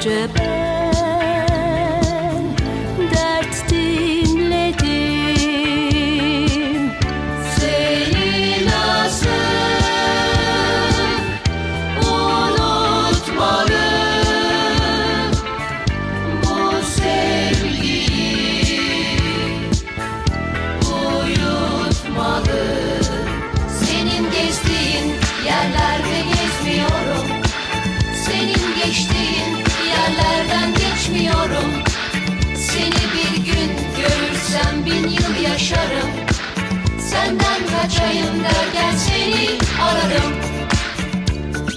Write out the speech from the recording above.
绝配 Bin yıl yaşarım. Senden kaçayım seni ararım